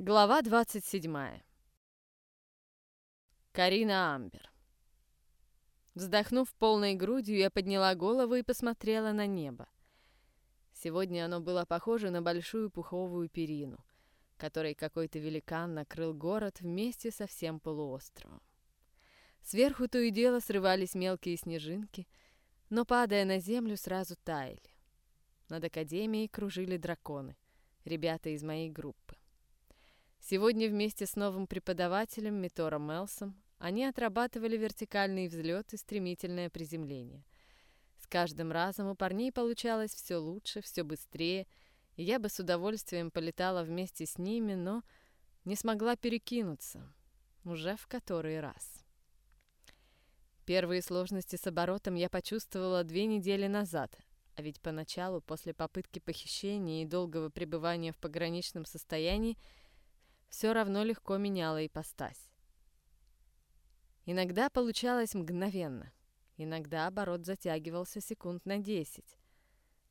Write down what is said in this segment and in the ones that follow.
Глава 27. Карина Амбер. Вздохнув полной грудью, я подняла голову и посмотрела на небо. Сегодня оно было похоже на большую пуховую перину, которой какой-то великан накрыл город вместе со всем полуостровом. Сверху то и дело срывались мелкие снежинки, но, падая на землю, сразу таяли. Над Академией кружили драконы, ребята из моей группы. Сегодня вместе с новым преподавателем Митором Мелсом они отрабатывали вертикальный взлет и стремительное приземление. С каждым разом у парней получалось все лучше, все быстрее, и я бы с удовольствием полетала вместе с ними, но не смогла перекинуться. Уже в который раз. Первые сложности с оборотом я почувствовала две недели назад, а ведь поначалу, после попытки похищения и долгого пребывания в пограничном состоянии, все равно легко меняла ипостась. Иногда получалось мгновенно, иногда оборот затягивался секунд на десять.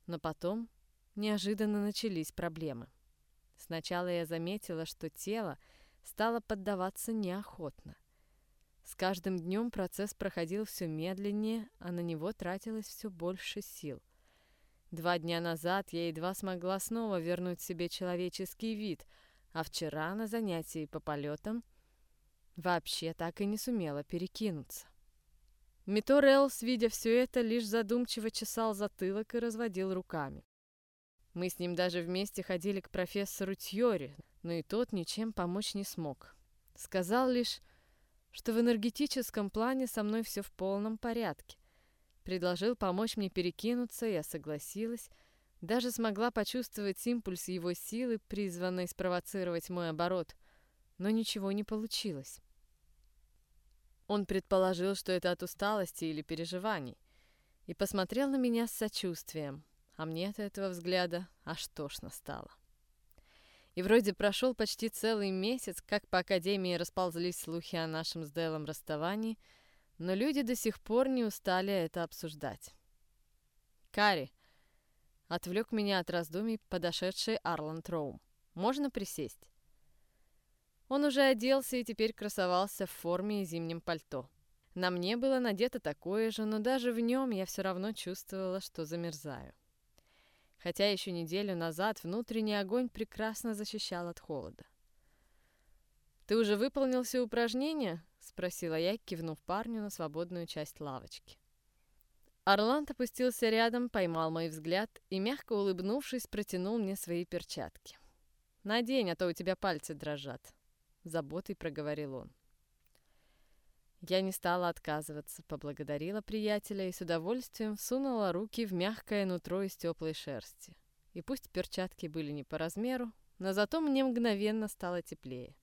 Но потом неожиданно начались проблемы. Сначала я заметила, что тело стало поддаваться неохотно. С каждым днем процесс проходил все медленнее, а на него тратилось все больше сил. Два дня назад я едва смогла снова вернуть себе человеческий вид — а вчера на занятии по полетам вообще так и не сумела перекинуться. Митор Элс, видя все это, лишь задумчиво чесал затылок и разводил руками. Мы с ним даже вместе ходили к профессору Тьори, но и тот ничем помочь не смог. Сказал лишь, что в энергетическом плане со мной все в полном порядке. Предложил помочь мне перекинуться, я согласилась, даже смогла почувствовать импульс его силы, призванный спровоцировать мой оборот, но ничего не получилось. Он предположил, что это от усталости или переживаний, и посмотрел на меня с сочувствием, а мне от этого взгляда аж тошно стало. И вроде прошел почти целый месяц, как по Академии расползлись слухи о нашем с Делом расставании, но люди до сих пор не устали это обсуждать. «Кари, Отвлек меня от раздумий подошедший Арланд Роум. «Можно присесть?» Он уже оделся и теперь красовался в форме и зимнем пальто. На мне было надето такое же, но даже в нем я все равно чувствовала, что замерзаю. Хотя еще неделю назад внутренний огонь прекрасно защищал от холода. «Ты уже выполнил все упражнения?» — спросила я, кивнув парню на свободную часть лавочки. Орланд опустился рядом, поймал мой взгляд и, мягко улыбнувшись, протянул мне свои перчатки. «Надень, а то у тебя пальцы дрожат», — заботой проговорил он. Я не стала отказываться, поблагодарила приятеля и с удовольствием всунула руки в мягкое нутро из теплой шерсти. И пусть перчатки были не по размеру, но зато мне мгновенно стало теплее.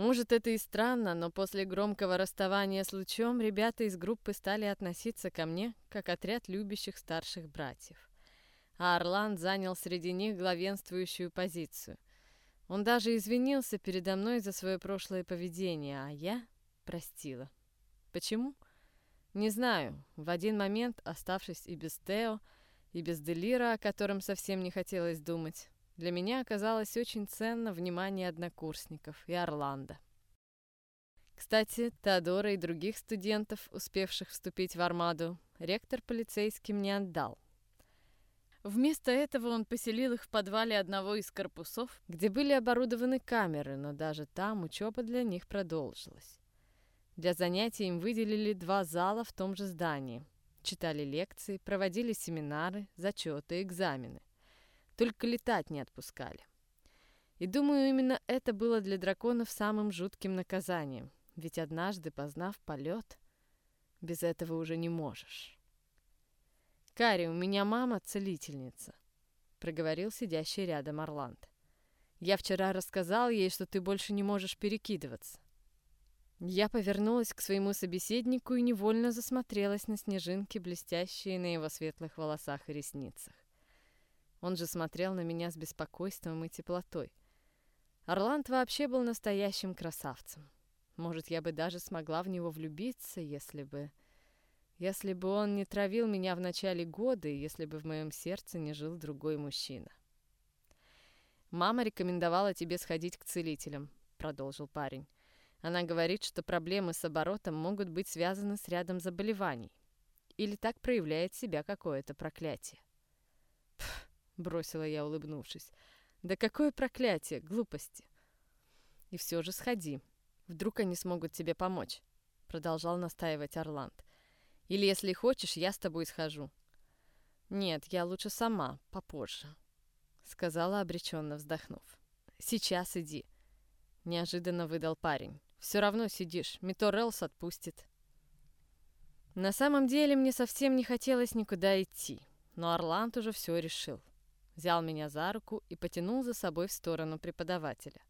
Может, это и странно, но после громкого расставания с Лучом ребята из группы стали относиться ко мне как отряд любящих старших братьев. А Орланд занял среди них главенствующую позицию. Он даже извинился передо мной за свое прошлое поведение, а я простила. Почему? Не знаю. В один момент, оставшись и без Тео, и без Делира, о котором совсем не хотелось думать, для меня оказалось очень ценно внимание однокурсников и Орландо. Кстати, Теодора и других студентов, успевших вступить в армаду, ректор полицейским не отдал. Вместо этого он поселил их в подвале одного из корпусов, где были оборудованы камеры, но даже там учеба для них продолжилась. Для занятий им выделили два зала в том же здании. Читали лекции, проводили семинары, зачеты, экзамены. Только летать не отпускали. И думаю, именно это было для драконов самым жутким наказанием. Ведь однажды, познав полет, без этого уже не можешь. «Кари, у меня мама целительница», — проговорил сидящий рядом Орланд. «Я вчера рассказал ей, что ты больше не можешь перекидываться». Я повернулась к своему собеседнику и невольно засмотрелась на снежинки, блестящие на его светлых волосах и ресницах. Он же смотрел на меня с беспокойством и теплотой. Орланд вообще был настоящим красавцем. Может, я бы даже смогла в него влюбиться, если бы... Если бы он не травил меня в начале года, и если бы в моем сердце не жил другой мужчина. «Мама рекомендовала тебе сходить к целителям», — продолжил парень. «Она говорит, что проблемы с оборотом могут быть связаны с рядом заболеваний. Или так проявляет себя какое-то проклятие». Бросила я, улыбнувшись. «Да какое проклятие, глупости!» «И все же сходи. Вдруг они смогут тебе помочь», — продолжал настаивать Орланд. «Или, если хочешь, я с тобой схожу». «Нет, я лучше сама, попозже», сказала обреченно вздохнув. «Сейчас иди», — неожиданно выдал парень. «Все равно сидишь, Митор Элс отпустит». На самом деле мне совсем не хотелось никуда идти, но Орланд уже все решил. Взял меня за руку и потянул за собой в сторону преподавателя.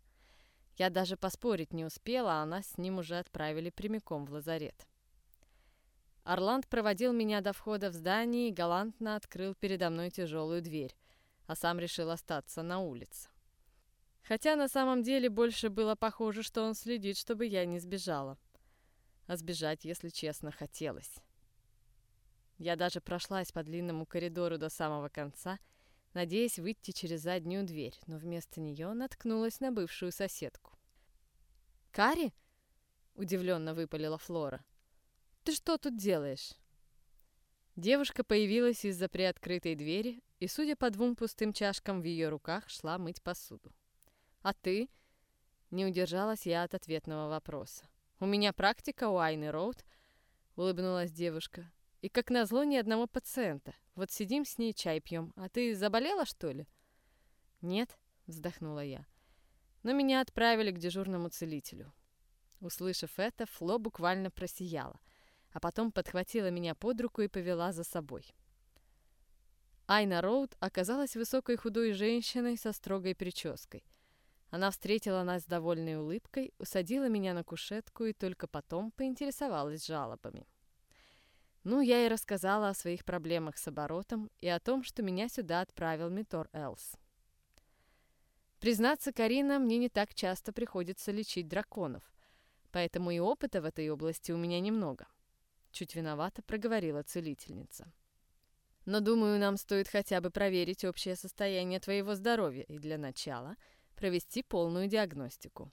Я даже поспорить не успела, а нас с ним уже отправили прямиком в лазарет. Орланд проводил меня до входа в здание и галантно открыл передо мной тяжелую дверь — а сам решил остаться на улице. Хотя на самом деле больше было похоже, что он следит, чтобы я не сбежала. А сбежать, если честно, хотелось. Я даже прошлась по длинному коридору до самого конца, надеясь выйти через заднюю дверь, но вместо нее наткнулась на бывшую соседку. «Кари?» — удивленно выпалила Флора. «Ты что тут делаешь?» Девушка появилась из-за приоткрытой двери и, судя по двум пустым чашкам в ее руках, шла мыть посуду. «А ты?» — не удержалась я от ответного вопроса. «У меня практика у Айны Роуд», — улыбнулась девушка. «И как назло ни одного пациента. Вот сидим с ней, чай пьем. А ты заболела, что ли?» «Нет», — вздохнула я. «Но меня отправили к дежурному целителю». Услышав это, Фло буквально просияла, а потом подхватила меня под руку и повела за собой. Айна Роуд оказалась высокой худой женщиной со строгой прической. Она встретила нас с довольной улыбкой, усадила меня на кушетку и только потом поинтересовалась жалобами. Ну, я и рассказала о своих проблемах с оборотом и о том, что меня сюда отправил Митор Элс. Признаться, Карина, мне не так часто приходится лечить драконов, поэтому и опыта в этой области у меня немного. Чуть виновата проговорила целительница. Но думаю, нам стоит хотя бы проверить общее состояние твоего здоровья и для начала провести полную диагностику.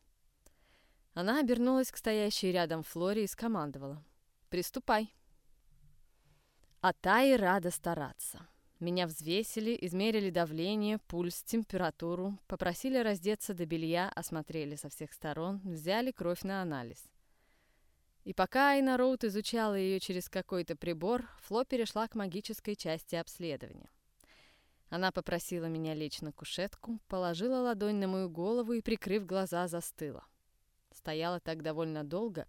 Она обернулась к стоящей рядом Флоре и скомандовала. «Приступай». А та и рада стараться. Меня взвесили, измерили давление, пульс, температуру, попросили раздеться до белья, осмотрели со всех сторон, взяли кровь на анализ. И пока Айна Роуд изучала ее через какой-то прибор, Фло перешла к магической части обследования. Она попросила меня лечь на кушетку, положила ладонь на мою голову и, прикрыв глаза, застыла. Стояла так довольно долго,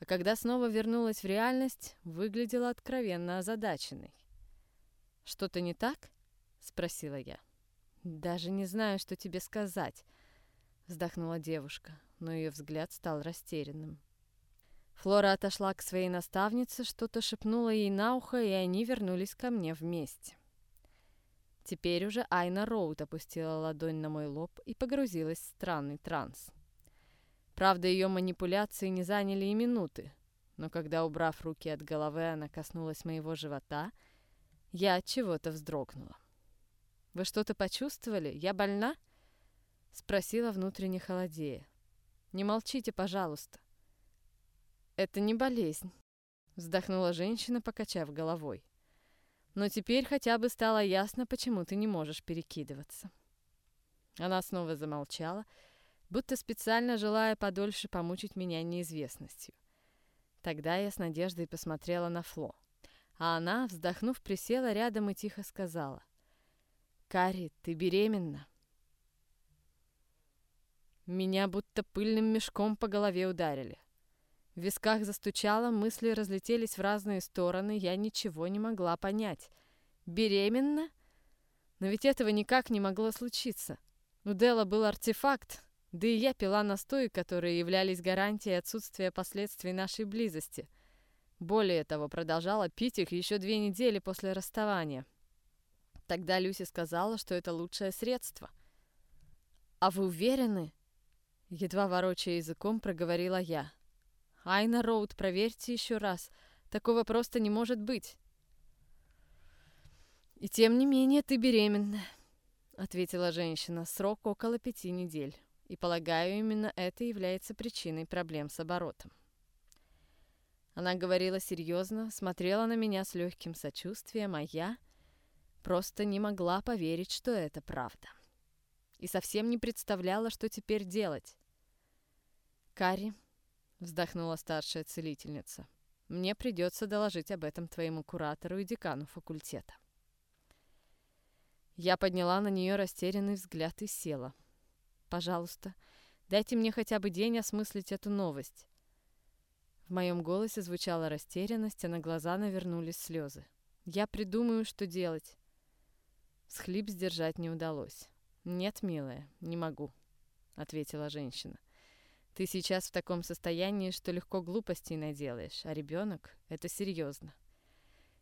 а когда снова вернулась в реальность, выглядела откровенно озадаченной. «Что-то не так?» — спросила я. «Даже не знаю, что тебе сказать», — вздохнула девушка, но ее взгляд стал растерянным. Флора отошла к своей наставнице, что-то шепнула ей на ухо, и они вернулись ко мне вместе. Теперь уже Айна Роуд опустила ладонь на мой лоб и погрузилась в странный транс. Правда, ее манипуляции не заняли и минуты, но когда, убрав руки от головы, она коснулась моего живота, я от чего-то вздрогнула. «Вы что-то почувствовали? Я больна?» — спросила внутренне холодея. «Не молчите, пожалуйста». «Это не болезнь», — вздохнула женщина, покачав головой. «Но теперь хотя бы стало ясно, почему ты не можешь перекидываться». Она снова замолчала, будто специально желая подольше помучить меня неизвестностью. Тогда я с надеждой посмотрела на Фло, а она, вздохнув, присела рядом и тихо сказала. «Кари, ты беременна?» Меня будто пыльным мешком по голове ударили. В висках застучало, мысли разлетелись в разные стороны, я ничего не могла понять. Беременна? Но ведь этого никак не могло случиться. У Дела был артефакт, да и я пила настои, которые являлись гарантией отсутствия последствий нашей близости. Более того, продолжала пить их еще две недели после расставания. Тогда Люси сказала, что это лучшее средство. «А вы уверены?» Едва ворочая языком, проговорила я. Айна Роуд, проверьте еще раз. Такого просто не может быть. И тем не менее ты беременна. ответила женщина, — «срок около пяти недель. И, полагаю, именно это является причиной проблем с оборотом». Она говорила серьезно, смотрела на меня с легким сочувствием, а я просто не могла поверить, что это правда. И совсем не представляла, что теперь делать. «Карри», — вздохнула старшая целительница, — «мне придется доложить об этом твоему куратору и декану факультета». Я подняла на нее растерянный взгляд и села. «Пожалуйста, дайте мне хотя бы день осмыслить эту новость. В моем голосе звучала растерянность, а на глаза навернулись слезы. «Я придумаю, что делать». Схлип сдержать не удалось. «Нет, милая, не могу», — ответила женщина. «Ты сейчас в таком состоянии, что легко глупостей наделаешь, а ребенок — это серьезно.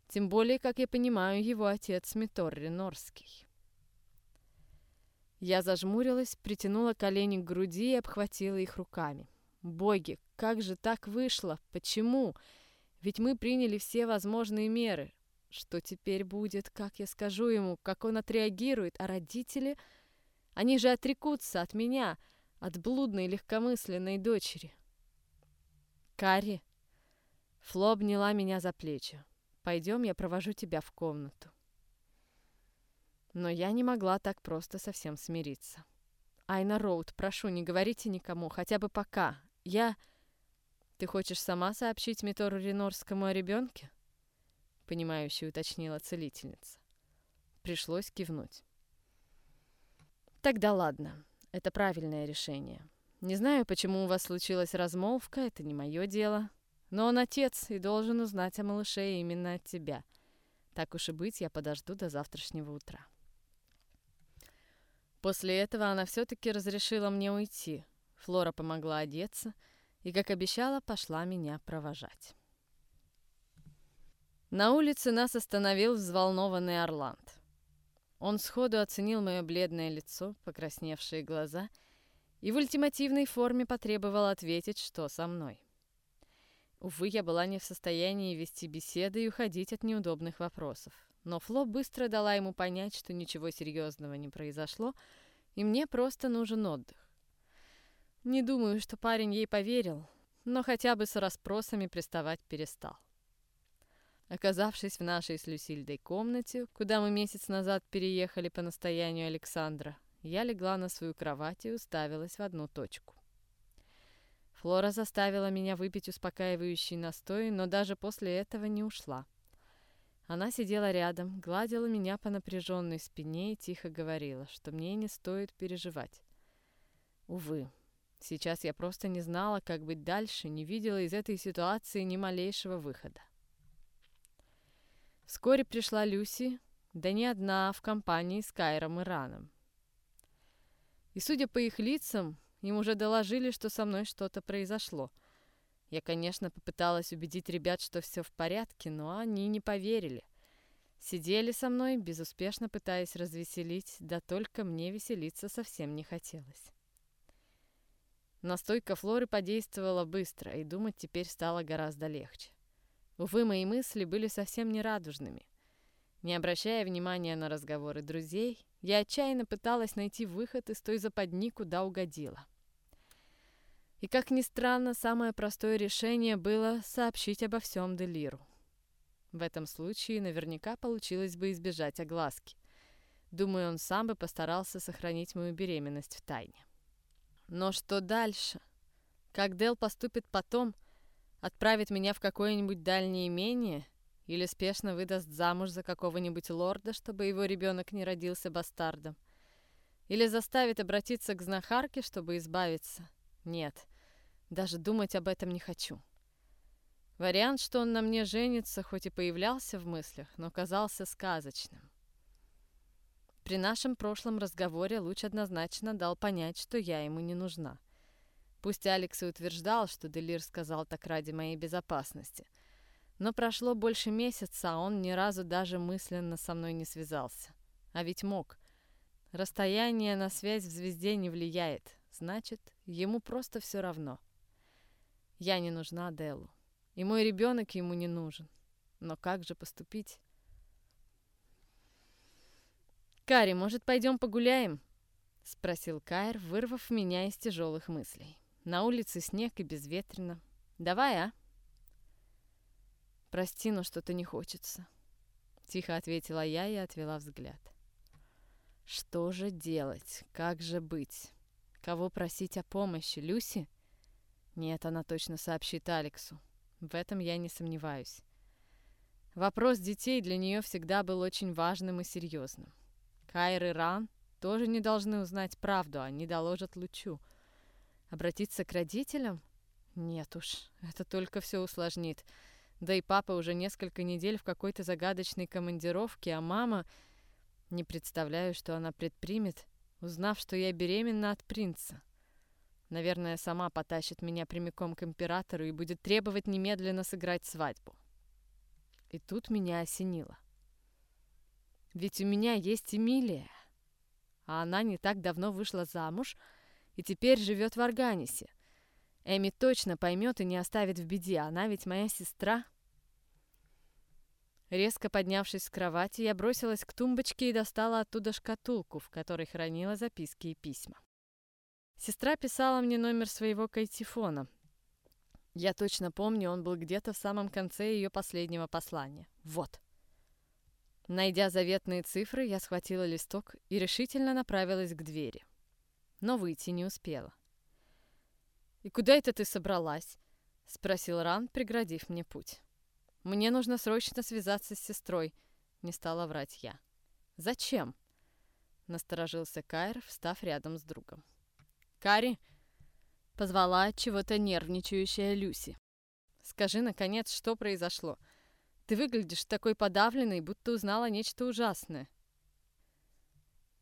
Тем более, как я понимаю, его отец Миторри Норский». Я зажмурилась, притянула колени к груди и обхватила их руками. Боги, как же так вышло? Почему? Ведь мы приняли все возможные меры. Что теперь будет, как я скажу ему, как он отреагирует, а родители... Они же отрекутся от меня, от блудной легкомысленной дочери. Кари. Фло обняла меня за плечи. Пойдем, я провожу тебя в комнату. Но я не могла так просто совсем смириться. Айна Роуд, прошу, не говорите никому, хотя бы пока. Я... Ты хочешь сама сообщить Митору Ренорскому о ребенке? Понимающе уточнила целительница. Пришлось кивнуть. Тогда ладно, это правильное решение. Не знаю, почему у вас случилась размолвка, это не мое дело. Но он отец и должен узнать о малыше именно от тебя. Так уж и быть, я подожду до завтрашнего утра. После этого она все-таки разрешила мне уйти, Флора помогла одеться и, как обещала, пошла меня провожать. На улице нас остановил взволнованный Орланд. Он сходу оценил мое бледное лицо, покрасневшие глаза и в ультимативной форме потребовал ответить, что со мной. Увы, я была не в состоянии вести беседы и уходить от неудобных вопросов. Но Фло быстро дала ему понять, что ничего серьезного не произошло, и мне просто нужен отдых. Не думаю, что парень ей поверил, но хотя бы с расспросами приставать перестал. Оказавшись в нашей с Люсильдой комнате, куда мы месяц назад переехали по настоянию Александра, я легла на свою кровать и уставилась в одну точку. Флора заставила меня выпить успокаивающий настой, но даже после этого не ушла. Она сидела рядом, гладила меня по напряженной спине и тихо говорила, что мне не стоит переживать. Увы, Сейчас я просто не знала, как быть дальше, не видела из этой ситуации ни малейшего выхода. Вскоре пришла Люси, да не одна, а в компании с Кайром и Раном. И, судя по их лицам, им уже доложили, что со мной что-то произошло. Я, конечно, попыталась убедить ребят, что все в порядке, но они не поверили. Сидели со мной, безуспешно пытаясь развеселить, да только мне веселиться совсем не хотелось. Настойка Флоры подействовала быстро, и думать теперь стало гораздо легче. Увы, мои мысли были совсем не радужными. Не обращая внимания на разговоры друзей, я отчаянно пыталась найти выход из той западни, куда угодила. И, как ни странно, самое простое решение было сообщить обо всем Делиру. В этом случае наверняка получилось бы избежать огласки. Думаю, он сам бы постарался сохранить мою беременность в тайне. Но что дальше? Как Дел поступит потом? Отправит меня в какое-нибудь дальнее имение? Или спешно выдаст замуж за какого-нибудь лорда, чтобы его ребенок не родился бастардом? Или заставит обратиться к знахарке, чтобы избавиться? Нет, даже думать об этом не хочу. Вариант, что он на мне женится, хоть и появлялся в мыслях, но казался сказочным. При нашем прошлом разговоре Луч однозначно дал понять, что я ему не нужна. Пусть Алекс и утверждал, что Делир сказал так ради моей безопасности. Но прошло больше месяца, а он ни разу даже мысленно со мной не связался. А ведь мог. Расстояние на связь в звезде не влияет. Значит, ему просто все равно. Я не нужна Делу. И мой ребенок ему не нужен. Но как же поступить? «Кари, может, пойдем погуляем?» — спросил Кайр, вырвав меня из тяжелых мыслей. «На улице снег и безветренно. Давай, а?» «Прости, но что-то не хочется», — тихо ответила я и отвела взгляд. «Что же делать? Как же быть? Кого просить о помощи? Люси?» Нет, она точно сообщит Алексу. В этом я не сомневаюсь. Вопрос детей для нее всегда был очень важным и серьезным. Кайр и Ран тоже не должны узнать правду, они доложат Лучу. Обратиться к родителям? Нет уж, это только все усложнит. Да и папа уже несколько недель в какой-то загадочной командировке, а мама... Не представляю, что она предпримет, узнав, что я беременна от принца. Наверное, сама потащит меня прямиком к императору и будет требовать немедленно сыграть свадьбу. И тут меня осенило. Ведь у меня есть Эмилия. А она не так давно вышла замуж и теперь живет в Арганисе. Эми точно поймет и не оставит в беде, она ведь моя сестра. Резко поднявшись с кровати, я бросилась к тумбочке и достала оттуда шкатулку, в которой хранила записки и письма. Сестра писала мне номер своего кайтифона. Я точно помню, он был где-то в самом конце ее последнего послания. Вот. Найдя заветные цифры, я схватила листок и решительно направилась к двери. Но выйти не успела. «И куда это ты собралась?» — спросил Ран, преградив мне путь. «Мне нужно срочно связаться с сестрой», — не стала врать я. «Зачем?» — насторожился Кайр, встав рядом с другом. «Кари!» — позвала чего-то нервничающая Люси. «Скажи, наконец, что произошло?» Ты выглядишь такой подавленной, будто узнала нечто ужасное.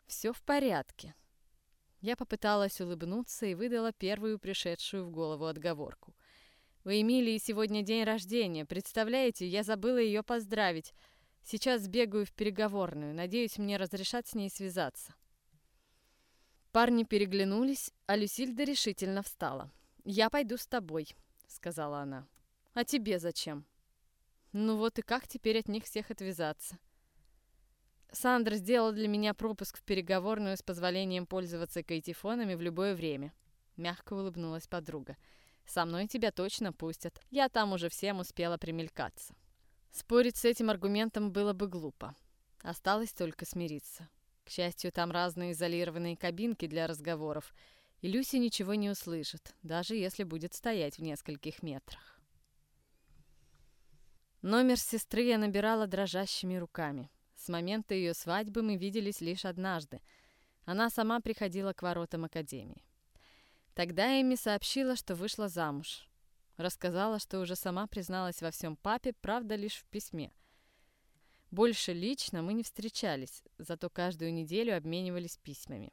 Все в порядке. Я попыталась улыбнуться и выдала первую пришедшую в голову отговорку. У Эмилии сегодня день рождения. Представляете, я забыла ее поздравить. Сейчас сбегаю в переговорную. Надеюсь, мне разрешат с ней связаться. Парни переглянулись, а Люсильда решительно встала. «Я пойду с тобой», — сказала она. «А тебе зачем?» Ну вот и как теперь от них всех отвязаться? Сандра сделал для меня пропуск в переговорную с позволением пользоваться кайтифонами в любое время. Мягко улыбнулась подруга. Со мной тебя точно пустят. Я там уже всем успела примелькаться. Спорить с этим аргументом было бы глупо. Осталось только смириться. К счастью, там разные изолированные кабинки для разговоров, и Люси ничего не услышит, даже если будет стоять в нескольких метрах. Номер сестры я набирала дрожащими руками. С момента ее свадьбы мы виделись лишь однажды. Она сама приходила к воротам академии. Тогда Эми сообщила, что вышла замуж. Рассказала, что уже сама призналась во всем папе, правда, лишь в письме. Больше лично мы не встречались, зато каждую неделю обменивались письмами.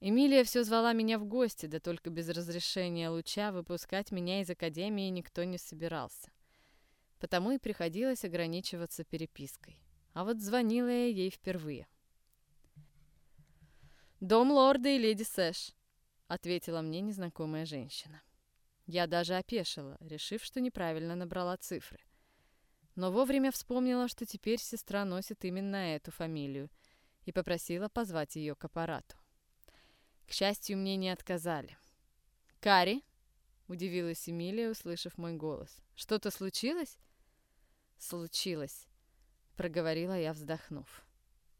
Эмилия все звала меня в гости, да только без разрешения Луча выпускать меня из академии никто не собирался потому и приходилось ограничиваться перепиской. А вот звонила я ей впервые. «Дом лорда и леди Сэш», — ответила мне незнакомая женщина. Я даже опешила, решив, что неправильно набрала цифры. Но вовремя вспомнила, что теперь сестра носит именно эту фамилию, и попросила позвать ее к аппарату. К счастью, мне не отказали. «Кари?» — удивилась Эмилия, услышав мой голос. «Что-то случилось?» случилось», — проговорила я, вздохнув.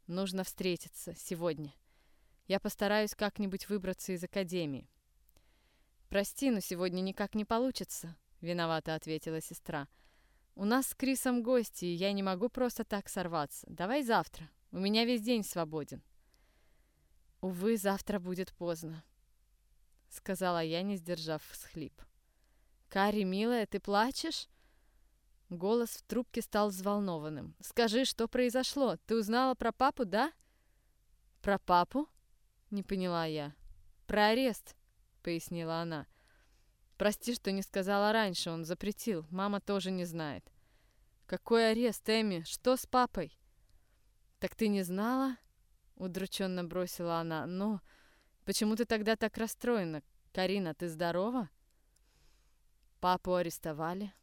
«Нужно встретиться сегодня. Я постараюсь как-нибудь выбраться из академии». «Прости, но сегодня никак не получится», — виновато ответила сестра. «У нас с Крисом гости, и я не могу просто так сорваться. Давай завтра. У меня весь день свободен». «Увы, завтра будет поздно», — сказала я, не сдержав всхлип. «Кари, милая, ты плачешь?» Голос в трубке стал взволнованным. «Скажи, что произошло? Ты узнала про папу, да?» «Про папу?» — не поняла я. «Про арест», — пояснила она. «Прости, что не сказала раньше, он запретил. Мама тоже не знает». «Какой арест, Эми? Что с папой?» «Так ты не знала?» — удрученно бросила она. «Но почему ты тогда так расстроена? Карина, ты здорова?» «Папу арестовали»,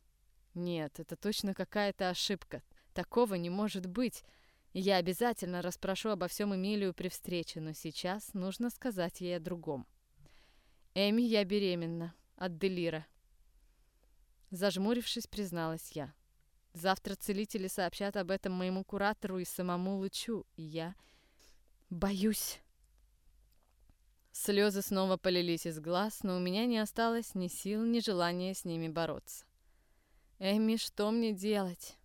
нет, это точно какая-то ошибка. Такого не может быть. Я обязательно расспрошу обо всем Эмилию при встрече, но сейчас нужно сказать ей о другом. Эми, я беременна. От Делира. Зажмурившись, призналась я. Завтра целители сообщат об этом моему куратору и самому Лучу, и я боюсь. Слезы снова полились из глаз, но у меня не осталось ни сил, ни желания с ними бороться. «Эми, что мне делать?»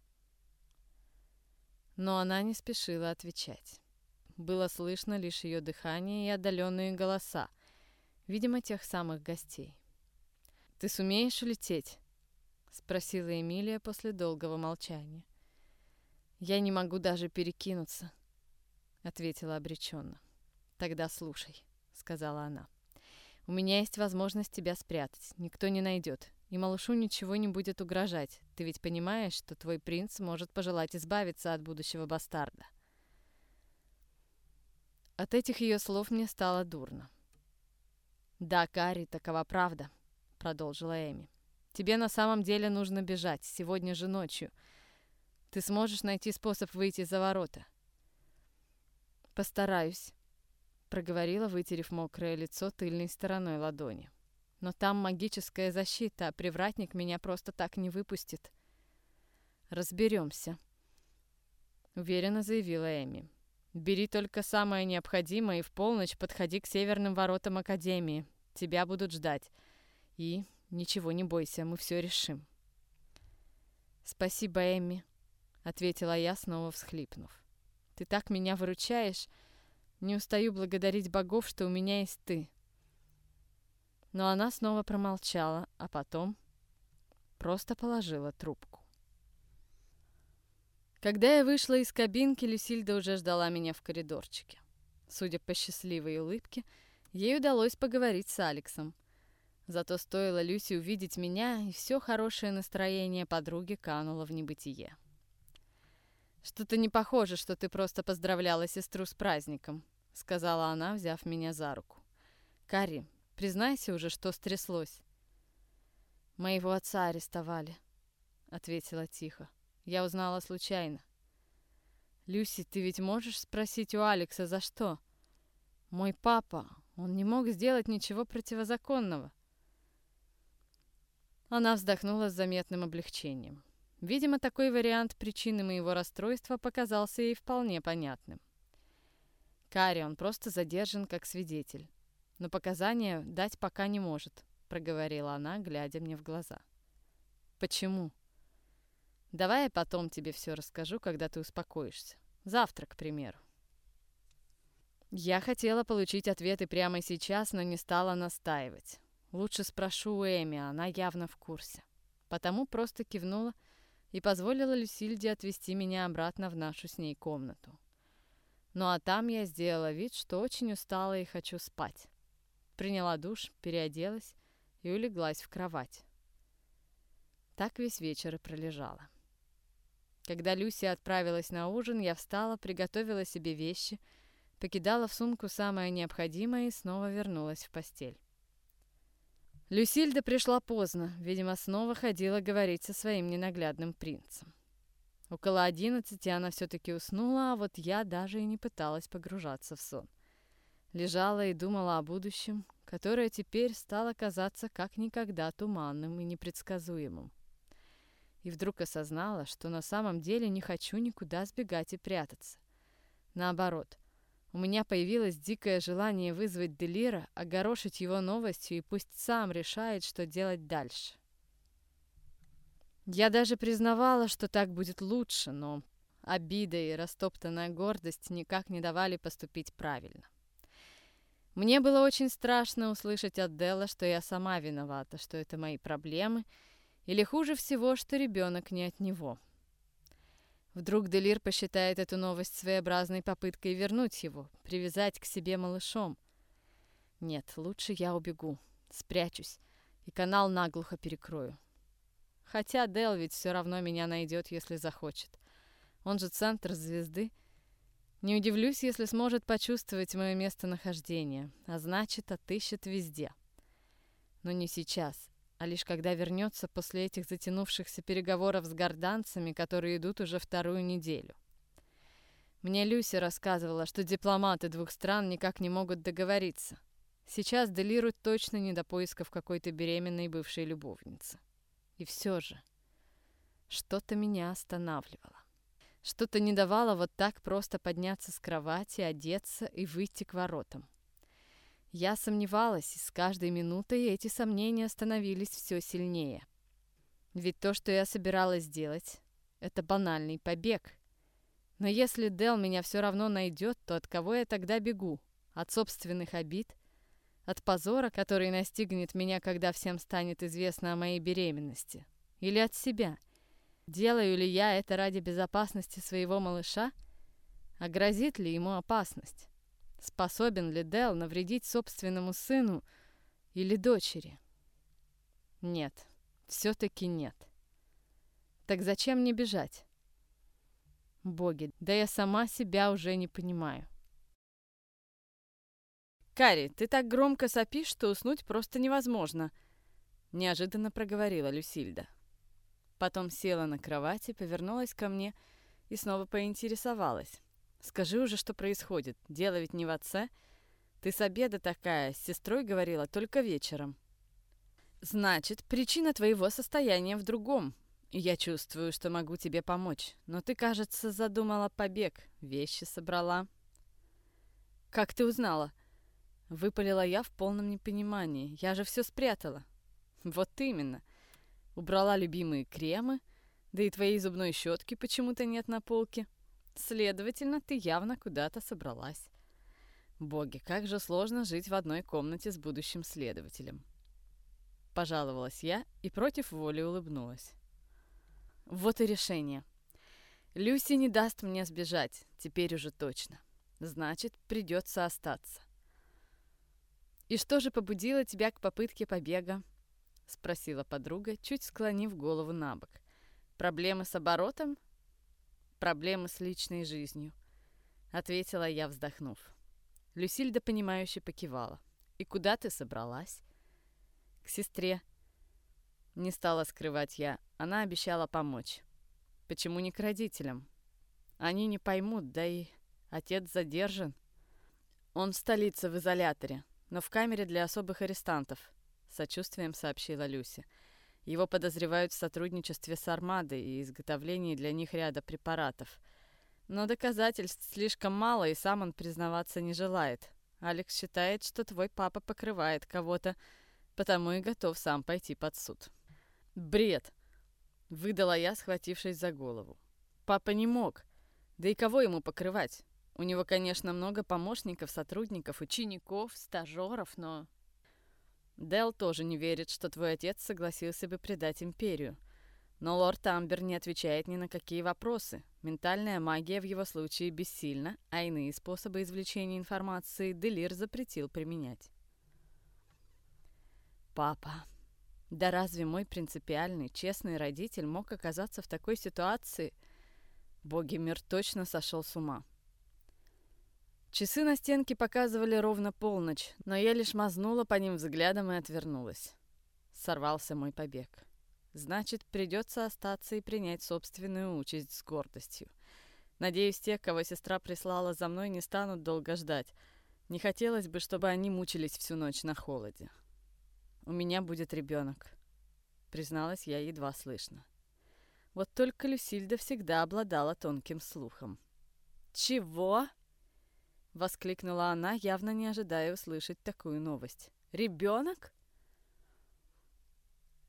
Но она не спешила отвечать. Было слышно лишь ее дыхание и отдаленные голоса, видимо, тех самых гостей. «Ты сумеешь улететь?» — спросила Эмилия после долгого молчания. «Я не могу даже перекинуться», — ответила обреченно. «Тогда слушай», — сказала она. «У меня есть возможность тебя спрятать. Никто не найдет. И малышу ничего не будет угрожать. Ты ведь понимаешь, что твой принц может пожелать избавиться от будущего бастарда. От этих ее слов мне стало дурно. «Да, Кари, такова правда», — продолжила Эми. «Тебе на самом деле нужно бежать, сегодня же ночью. Ты сможешь найти способ выйти за ворота». «Постараюсь», — проговорила, вытерев мокрое лицо тыльной стороной ладони. Но там магическая защита, а привратник меня просто так не выпустит. Разберемся, уверенно заявила Эми. Бери только самое необходимое и в полночь подходи к северным воротам Академии. Тебя будут ждать. И ничего не бойся, мы все решим. Спасибо, Эми, ответила я, снова всхлипнув. Ты так меня выручаешь. Не устаю благодарить богов, что у меня есть ты. Но она снова промолчала, а потом просто положила трубку. Когда я вышла из кабинки, Люсильда уже ждала меня в коридорчике. Судя по счастливой улыбке, ей удалось поговорить с Алексом. Зато стоило Люси увидеть меня, и все хорошее настроение подруги кануло в небытие. «Что-то не похоже, что ты просто поздравляла сестру с праздником», — сказала она, взяв меня за руку. «Кари, Признайся уже, что стряслось. Моего отца арестовали, ответила тихо. Я узнала случайно. Люси, ты ведь можешь спросить у Алекса, за что? Мой папа, он не мог сделать ничего противозаконного. Она вздохнула с заметным облегчением. Видимо, такой вариант причины моего расстройства показался ей вполне понятным. Карри, он просто задержан как свидетель но показания дать пока не может», — проговорила она, глядя мне в глаза. «Почему?» «Давай я потом тебе все расскажу, когда ты успокоишься. Завтра, к примеру». Я хотела получить ответы прямо сейчас, но не стала настаивать. Лучше спрошу у Эми, она явно в курсе. Потому просто кивнула и позволила Люсильде отвезти меня обратно в нашу с ней комнату. Ну а там я сделала вид, что очень устала и хочу спать. Приняла душ, переоделась и улеглась в кровать. Так весь вечер и пролежала. Когда Люся отправилась на ужин, я встала, приготовила себе вещи, покидала в сумку самое необходимое и снова вернулась в постель. Люсильда пришла поздно, видимо, снова ходила говорить со своим ненаглядным принцем. Около одиннадцати она все-таки уснула, а вот я даже и не пыталась погружаться в сон. Лежала и думала о будущем, которое теперь стало казаться как никогда туманным и непредсказуемым. И вдруг осознала, что на самом деле не хочу никуда сбегать и прятаться. Наоборот, у меня появилось дикое желание вызвать Делира, огорошить его новостью и пусть сам решает, что делать дальше. Я даже признавала, что так будет лучше, но обида и растоптанная гордость никак не давали поступить правильно. Мне было очень страшно услышать от Делла, что я сама виновата, что это мои проблемы, или хуже всего, что ребенок не от него. Вдруг Делир посчитает эту новость своеобразной попыткой вернуть его, привязать к себе малышом. Нет, лучше я убегу, спрячусь и канал наглухо перекрою. Хотя Дел ведь все равно меня найдет, если захочет. Он же центр звезды — не удивлюсь, если сможет почувствовать мое местонахождение, а значит, отыщет везде. Но не сейчас, а лишь когда вернется после этих затянувшихся переговоров с горданцами, которые идут уже вторую неделю. Мне Люси рассказывала, что дипломаты двух стран никак не могут договориться. Сейчас делируют точно не до поисков какой-то беременной бывшей любовницы. И все же, что-то меня останавливало. Что-то не давало вот так просто подняться с кровати, одеться и выйти к воротам. Я сомневалась, и с каждой минутой эти сомнения становились все сильнее. Ведь то, что я собиралась сделать, это банальный побег. Но если Дел меня все равно найдет, то от кого я тогда бегу? От собственных обид? От позора, который настигнет меня, когда всем станет известно о моей беременности? Или от себя? Делаю ли я это ради безопасности своего малыша? А грозит ли ему опасность? Способен ли Дел навредить собственному сыну или дочери? Нет, все-таки нет. Так зачем мне бежать? Боги, да я сама себя уже не понимаю. «Карри, ты так громко сопишь, что уснуть просто невозможно», — неожиданно проговорила Люсильда. Потом села на кровати, повернулась ко мне и снова поинтересовалась. «Скажи уже, что происходит. Дело ведь не в отце. Ты с обеда такая, с сестрой говорила только вечером». «Значит, причина твоего состояния в другом. Я чувствую, что могу тебе помочь. Но ты, кажется, задумала побег. Вещи собрала». «Как ты узнала?» Выпалила я в полном непонимании. «Я же все спрятала». «Вот именно. Убрала любимые кремы, да и твоей зубной щетки почему-то нет на полке. Следовательно, ты явно куда-то собралась. Боги, как же сложно жить в одной комнате с будущим следователем. Пожаловалась я и против воли улыбнулась. Вот и решение. Люси не даст мне сбежать, теперь уже точно. Значит, придется остаться. И что же побудило тебя к попытке побега? — спросила подруга, чуть склонив голову на бок. «Проблемы с оборотом?» «Проблемы с личной жизнью», — ответила я, вздохнув. Люсильда, понимающе покивала. «И куда ты собралась?» «К сестре». Не стала скрывать я. Она обещала помочь. «Почему не к родителям?» «Они не поймут, да и отец задержан». «Он в столице в изоляторе, но в камере для особых арестантов сочувствием сообщила Люси. Его подозревают в сотрудничестве с Армадой и изготовлении для них ряда препаратов. Но доказательств слишком мало, и сам он признаваться не желает. Алекс считает, что твой папа покрывает кого-то, потому и готов сам пойти под суд. «Бред!» — выдала я, схватившись за голову. «Папа не мог. Да и кого ему покрывать? У него, конечно, много помощников, сотрудников, учеников, стажеров, но Дел тоже не верит, что твой отец согласился бы предать империю. Но лорд Амбер не отвечает ни на какие вопросы. Ментальная магия в его случае бессильна, а иные способы извлечения информации Делир запретил применять. Папа. Да разве мой принципиальный, честный родитель мог оказаться в такой ситуации? Боги, мир точно сошел с ума. Часы на стенке показывали ровно полночь, но я лишь мазнула по ним взглядом и отвернулась. Сорвался мой побег. Значит, придется остаться и принять собственную участь с гордостью. Надеюсь, те, кого сестра прислала за мной, не станут долго ждать. Не хотелось бы, чтобы они мучились всю ночь на холоде. У меня будет ребенок, призналась я едва слышно. Вот только Люсильда всегда обладала тонким слухом. «Чего?» — воскликнула она, явно не ожидая услышать такую новость. «Ребенок?»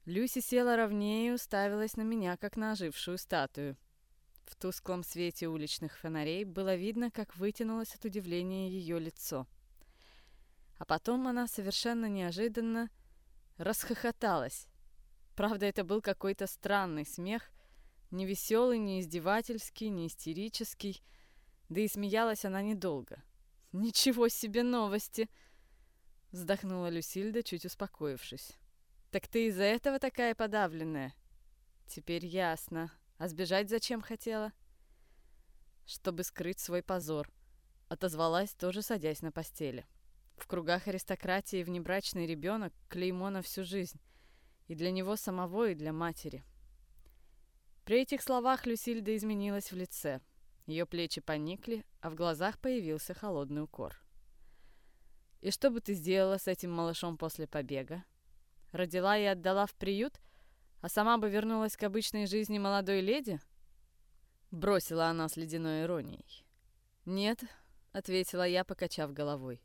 Люси села ровнее и уставилась на меня, как на ожившую статую. В тусклом свете уличных фонарей было видно, как вытянулось от удивления ее лицо. А потом она совершенно неожиданно расхохоталась. Правда, это был какой-то странный смех, не веселый, не издевательский, не истерический, да и смеялась она недолго — «Ничего себе новости!» Вздохнула Люсильда, чуть успокоившись. «Так ты из-за этого такая подавленная?» «Теперь ясно. А сбежать зачем хотела?» «Чтобы скрыть свой позор», — отозвалась, тоже садясь на постели. В кругах аристократии внебрачный ребенок — клеймо на всю жизнь. И для него самого, и для матери. При этих словах Люсильда изменилась в лице. Ее плечи поникли, а в глазах появился холодный укор. «И что бы ты сделала с этим малышом после побега? Родила и отдала в приют, а сама бы вернулась к обычной жизни молодой леди?» Бросила она с ледяной иронией. «Нет», — ответила я, покачав головой.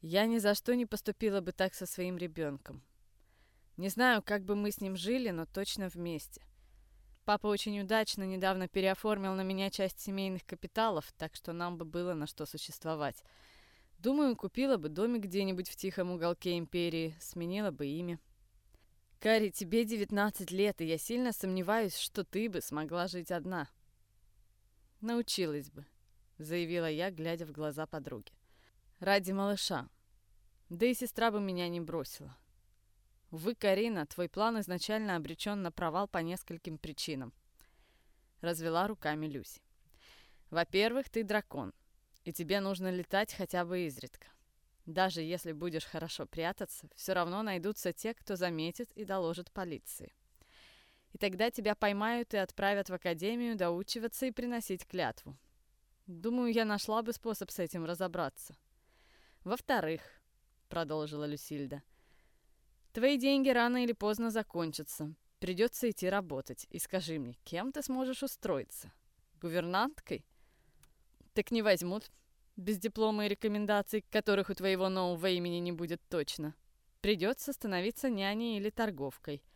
«Я ни за что не поступила бы так со своим ребенком. Не знаю, как бы мы с ним жили, но точно вместе. Папа очень удачно недавно переоформил на меня часть семейных капиталов, так что нам бы было на что существовать. Думаю, купила бы домик где-нибудь в тихом уголке империи, сменила бы имя. Кари, тебе 19 лет, и я сильно сомневаюсь, что ты бы смогла жить одна. «Научилась бы», — заявила я, глядя в глаза подруги. «Ради малыша. Да и сестра бы меня не бросила. Вы, Карина, твой план изначально обречен на провал по нескольким причинам», — развела руками Люси. «Во-первых, ты дракон, и тебе нужно летать хотя бы изредка. Даже если будешь хорошо прятаться, все равно найдутся те, кто заметит и доложит полиции и тогда тебя поймают и отправят в академию доучиваться и приносить клятву. Думаю, я нашла бы способ с этим разобраться. Во-вторых, продолжила Люсильда, твои деньги рано или поздно закончатся. Придется идти работать. И скажи мне, кем ты сможешь устроиться? Гувернанткой? Так не возьмут. Без диплома и рекомендаций, которых у твоего нового имени не будет точно. Придется становиться няней или торговкой –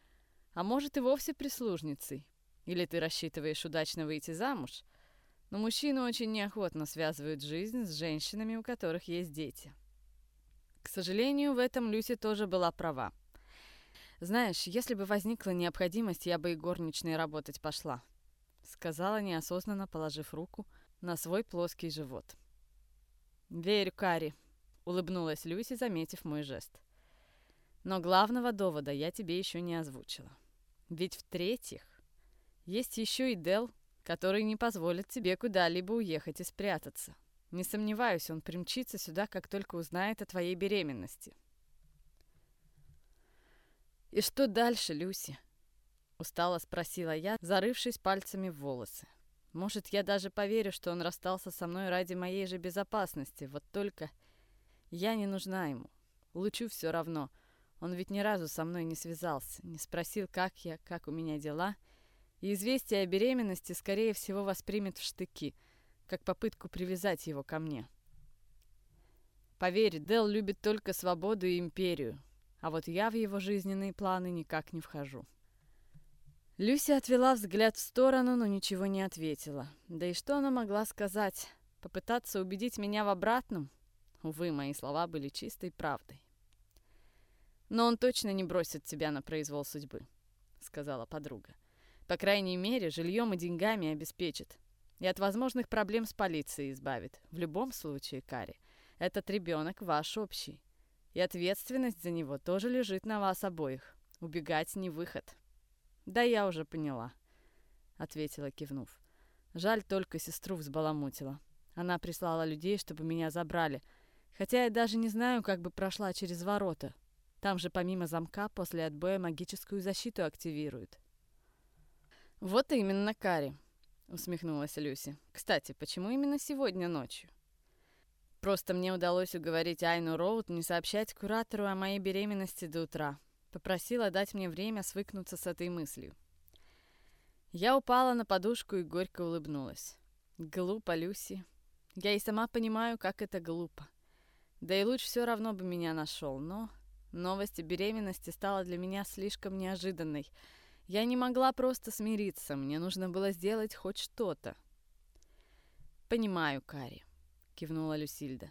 а может и вовсе прислужницей. Или ты рассчитываешь удачно выйти замуж? Но мужчины очень неохотно связывают жизнь с женщинами, у которых есть дети. К сожалению, в этом Люси тоже была права. «Знаешь, если бы возникла необходимость, я бы и горничной работать пошла», сказала неосознанно, положив руку на свой плоский живот. «Верю, Кари», — улыбнулась Люси, заметив мой жест. «Но главного довода я тебе еще не озвучила. Ведь в-третьих, есть еще и Дел, который не позволит тебе куда-либо уехать и спрятаться. Не сомневаюсь, он примчится сюда, как только узнает о твоей беременности. «И что дальше, Люси?» — устало спросила я, зарывшись пальцами в волосы. «Может, я даже поверю, что он расстался со мной ради моей же безопасности, вот только я не нужна ему. Лучу все равно — он ведь ни разу со мной не связался, не спросил, как я, как у меня дела. И известие о беременности, скорее всего, воспримет в штыки, как попытку привязать его ко мне. Поверь, Дел любит только свободу и империю, а вот я в его жизненные планы никак не вхожу. Люся отвела взгляд в сторону, но ничего не ответила. Да и что она могла сказать? Попытаться убедить меня в обратном? Увы, мои слова были чистой правдой. Но он точно не бросит тебя на произвол судьбы», — сказала подруга. «По крайней мере, жильем и деньгами обеспечит. И от возможных проблем с полицией избавит. В любом случае, Кари, этот ребенок ваш общий. И ответственность за него тоже лежит на вас обоих. Убегать не выход». «Да я уже поняла», — ответила, кивнув. «Жаль, только сестру взбаламутила. Она прислала людей, чтобы меня забрали. Хотя я даже не знаю, как бы прошла через ворота. Там же помимо замка после отбоя магическую защиту активируют. «Вот именно, Кари», — усмехнулась Люси. «Кстати, почему именно сегодня ночью?» «Просто мне удалось уговорить Айну Роуд не сообщать куратору о моей беременности до утра. Попросила дать мне время свыкнуться с этой мыслью. Я упала на подушку и горько улыбнулась. Глупо, Люси. Я и сама понимаю, как это глупо. Да и луч все равно бы меня нашел, но Новость о беременности стала для меня слишком неожиданной. Я не могла просто смириться, мне нужно было сделать хоть что-то. «Понимаю, Кари», — кивнула Люсильда.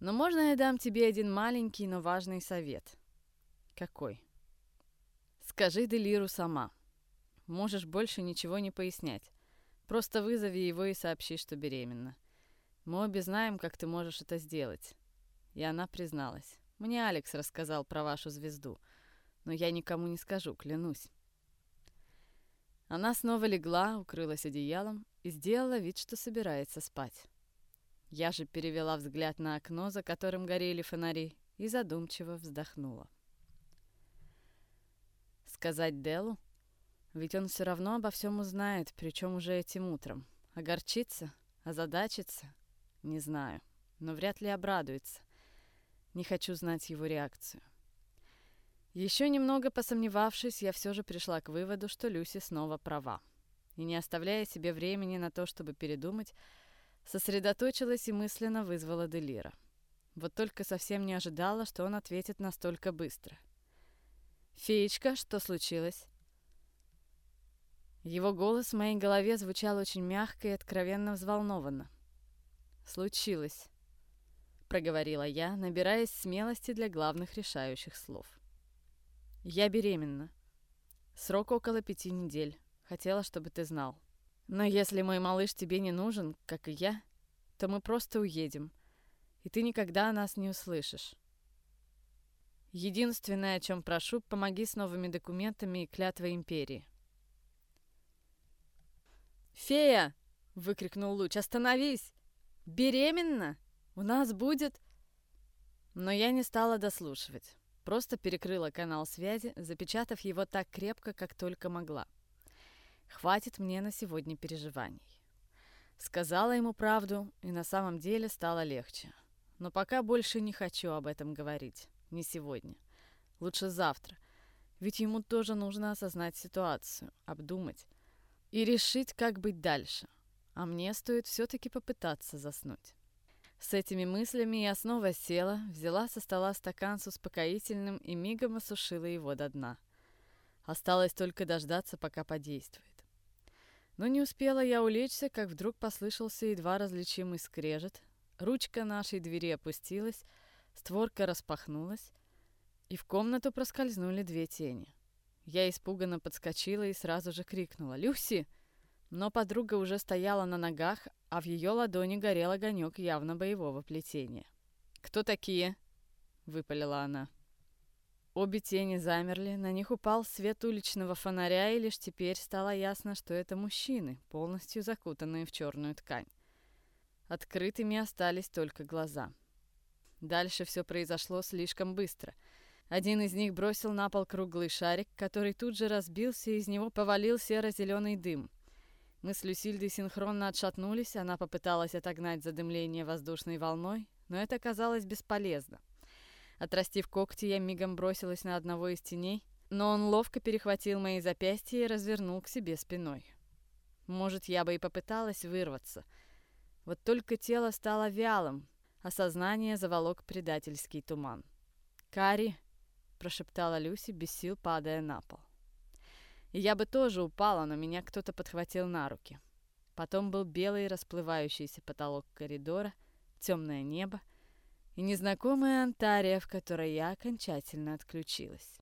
«Но можно я дам тебе один маленький, но важный совет?» «Какой?» «Скажи Делиру сама. Можешь больше ничего не пояснять. Просто вызови его и сообщи, что беременна. Мы обе знаем, как ты можешь это сделать». И она призналась. Мне Алекс рассказал про вашу звезду, но я никому не скажу, клянусь. Она снова легла, укрылась одеялом и сделала вид, что собирается спать. Я же перевела взгляд на окно, за которым горели фонари, и задумчиво вздохнула. Сказать Делу? Ведь он все равно обо всем узнает, причем уже этим утром. Огорчиться? Озадачится? Не знаю, но вряд ли обрадуется. Не хочу знать его реакцию. Еще немного посомневавшись, я все же пришла к выводу, что Люси снова права. И не оставляя себе времени на то, чтобы передумать, сосредоточилась и мысленно вызвала Делира. Вот только совсем не ожидала, что он ответит настолько быстро. «Феечка, что случилось?» Его голос в моей голове звучал очень мягко и откровенно взволнованно. «Случилось», — проговорила я, набираясь смелости для главных решающих слов. «Я беременна. Срок около пяти недель. Хотела, чтобы ты знал. Но если мой малыш тебе не нужен, как и я, то мы просто уедем, и ты никогда о нас не услышишь. Единственное, о чем прошу, помоги с новыми документами и клятвой империи. «Фея!» — выкрикнул Луч. «Остановись! Беременна? У нас будет...» Но я не стала дослушивать. Просто перекрыла канал связи, запечатав его так крепко, как только могла. Хватит мне на сегодня переживаний. Сказала ему правду, и на самом деле стало легче. Но пока больше не хочу об этом говорить. Не сегодня. Лучше завтра. Ведь ему тоже нужно осознать ситуацию, обдумать и решить, как быть дальше. А мне стоит все-таки попытаться заснуть. С этими мыслями я снова села, взяла со стола стакан с успокоительным и мигом осушила его до дна. Осталось только дождаться, пока подействует. Но не успела я улечься, как вдруг послышался едва различимый скрежет. Ручка нашей двери опустилась, створка распахнулась, и в комнату проскользнули две тени. Я испуганно подскочила и сразу же крикнула «Люси!». Но подруга уже стояла на ногах, а в ее ладони горел огонек явно боевого плетения. «Кто такие?» — выпалила она. Обе тени замерли, на них упал свет уличного фонаря, и лишь теперь стало ясно, что это мужчины, полностью закутанные в черную ткань. Открытыми остались только глаза. Дальше все произошло слишком быстро — один из них бросил на пол круглый шарик, который тут же разбился, и из него повалил серо-зеленый дым. Мы с Люсильдой синхронно отшатнулись, она попыталась отогнать задымление воздушной волной, но это оказалось бесполезно. Отрастив когти, я мигом бросилась на одного из теней, но он ловко перехватил мои запястья и развернул к себе спиной. Может, я бы и попыталась вырваться. Вот только тело стало вялым, а сознание заволок предательский туман. «Кари!» прошептала Люси, без сил падая на пол. И я бы тоже упала, но меня кто-то подхватил на руки. Потом был белый расплывающийся потолок коридора, темное небо и незнакомая Антария, в которой я окончательно отключилась.